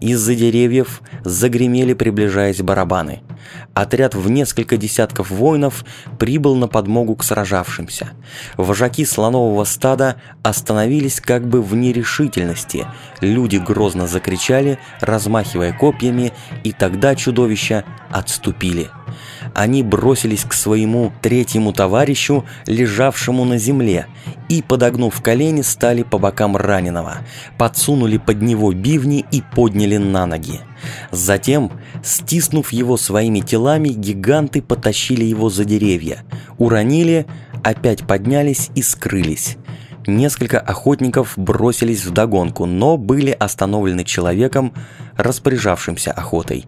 Из-за деревьев загремели, приближаясь барабаны. Отряд в несколько десятков воинов прибыл на подмогу к сражавшимся. Вожаки слонового стада остановились как бы в нерешительности. Люди грозно закричали, размахивая копьями, и тогда чудовища отступили. Они бросились к своему третьему товарищу, лежавшему на земле, и, подогнув колени, стали по бокам раненого, подсунули под него бивни и подняли на ноги. Затем, стиснув его своими телами, гиганты потащили его за деревья, уронили, опять поднялись и скрылись. Несколько охотников бросились в догонку, но были остановлены человеком, распоряжавшимся охотой.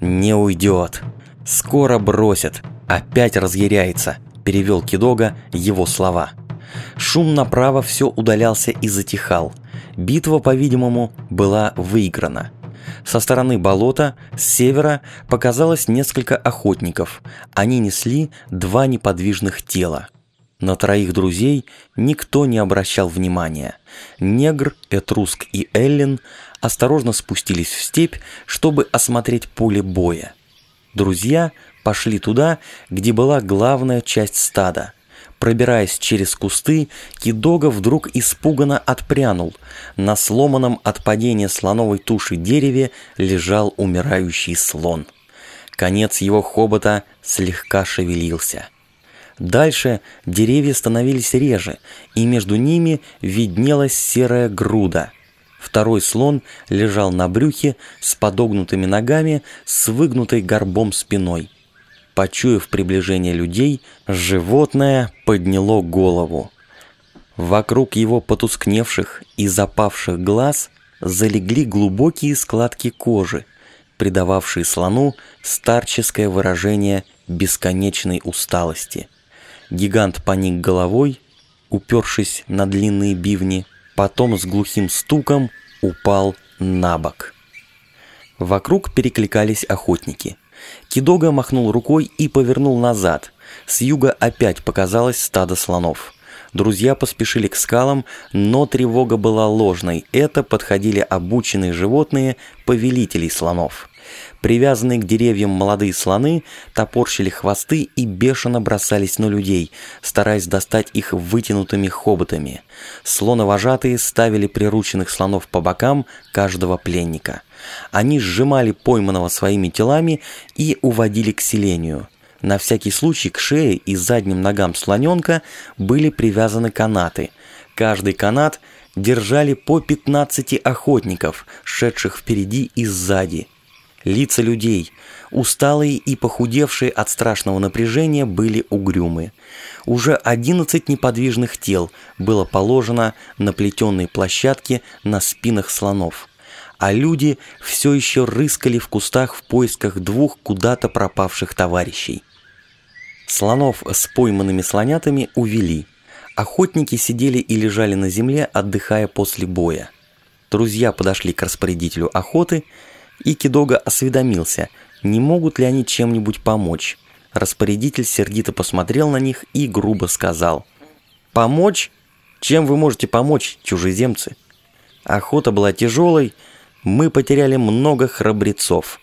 «Не уйдет! Скоро бросят! Опять разъяряется!» – перевел Кидога его слова – Шум направо все удалялся и затихал. Битва, по-видимому, была выиграна. Со стороны болота, с севера, показалось несколько охотников. Они несли два неподвижных тела. На троих друзей никто не обращал внимания. Негр, Этруск и Эллен осторожно спустились в степь, чтобы осмотреть поле боя. Друзья пошли туда, где была главная часть стада – Пробираясь через кусты, Кидога вдруг испуганно отпрянул. На сломанном от падения слоновой туши дереве лежал умирающий слон. Конец его хобота слегка шевелился. Дальше деревья становились реже, и между ними виднелась серая груда. Второй слон лежал на брюхе с подогнутыми ногами, с выгнутой горбом спиной. Почуяв приближение людей, животное подняло голову. Вокруг его потускневших и запавших глаз залегли глубокие складки кожи, придававшие слону старческое выражение бесконечной усталости. Гигант поник головой, упершись на длинные бивни, потом с глухим стуком упал на бок. Вокруг перекликались охотники – Кидога махнул рукой и повернул назад. С юга опять показалось стадо слонов. Друзья поспешили к скалам, но тревога была ложной. Это подходили обученные животные повелителей слонов. Привязанные к деревьям молодые слоны топорщили хвосты и бешено бросались на людей, стараясь достать их вытянутыми хоботами. Слоновожатые ставили прирученных слонов по бокам каждого пленника. Они сжимали пойманного своими телами и уводили к селению. На всякий случай к шее и задним ногам слоненка были привязаны канаты. Каждый канат держали по 15 охотников, шедших впереди и сзади. Лица людей, усталые и похудевшие от страшного напряжения, были угрюмы. Уже одиннадцать неподвижных тел было положено на плетеной площадке на спинах слонов. А люди все еще рыскали в кустах в поисках двух куда-то пропавших товарищей. Слонов с пойманными слонятами увели. Охотники сидели и лежали на земле, отдыхая после боя. Друзья подошли к распорядителю охоты – и Кидога осведомился, не могут ли они чем-нибудь помочь. Распорядитель сердито посмотрел на них и грубо сказал. «Помочь? Чем вы можете помочь, чужеземцы? Охота была тяжелой, мы потеряли много храбрецов.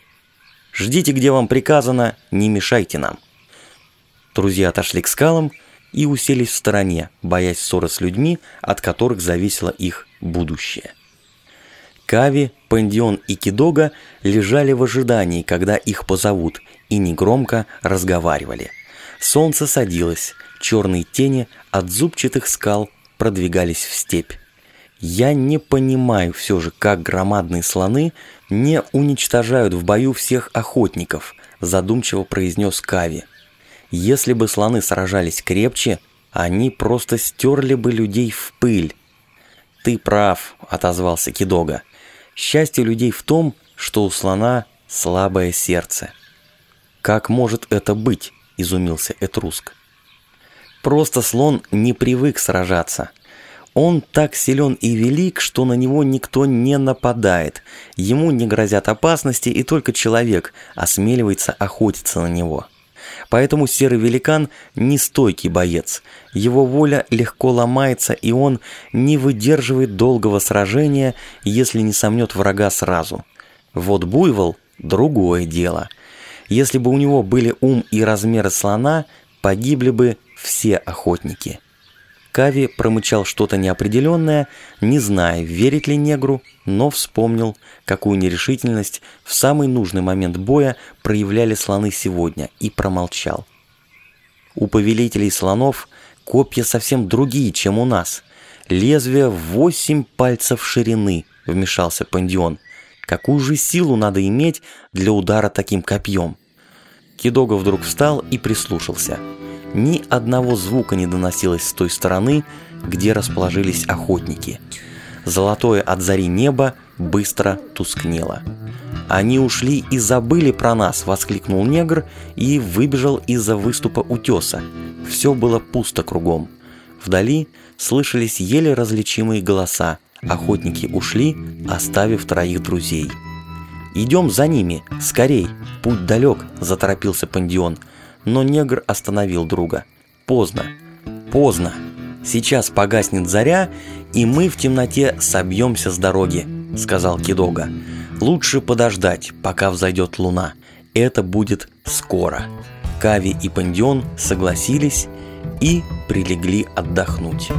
Ждите, где вам приказано, не мешайте нам». Друзья отошли к скалам и уселись в стороне, боясь ссоры с людьми, от которых зависело их будущее. Кави, Пандион и Кидога лежали в ожидании, когда их позовут, и негромко разговаривали. Солнце садилось, черные тени от зубчатых скал продвигались в степь. Я не понимаю все же, как громадные слоны не уничтожают в бою всех охотников, задумчиво произнес Кави. Если бы слоны сражались крепче, они просто стерли бы людей в пыль. Ты прав, отозвался Кидога. Счастье людей в том, что у слона слабое сердце. «Как может это быть?» – изумился Этруск. «Просто слон не привык сражаться. Он так силен и велик, что на него никто не нападает. Ему не грозят опасности, и только человек осмеливается охотиться на него». Поэтому серый великан – не стойкий боец. Его воля легко ломается, и он не выдерживает долгого сражения, если не сомнет врага сразу. Вот буйвол – другое дело. Если бы у него были ум и размеры слона, погибли бы все охотники. Кави промычал что-то неопределенное, не зная, верить ли негру, но вспомнил, какую нерешительность в самый нужный момент боя проявляли слоны сегодня, и промолчал. У повелителей слонов копья совсем другие, чем у нас. Лезвие восемь пальцев ширины, вмешался Пандион. Какую же силу надо иметь для удара таким копьем? Кидога вдруг встал и прислушался. Ни одного звука не доносилось с той стороны, где расположились охотники. Золотое от зари небо быстро тускнело. «Они ушли и забыли про нас!» – воскликнул негр и выбежал из-за выступа утеса. Все было пусто кругом. Вдали слышались еле различимые голоса. Охотники ушли, оставив троих друзей. «Идем за ними, скорей, путь далек», – заторопился Пандион. Но негр остановил друга. «Поздно, поздно. Сейчас погаснет заря, и мы в темноте собьемся с дороги», – сказал Кидога. Лучше подождать, пока взойдет луна. Это будет скоро. Кави и Пандион согласились и прилегли отдохнуть.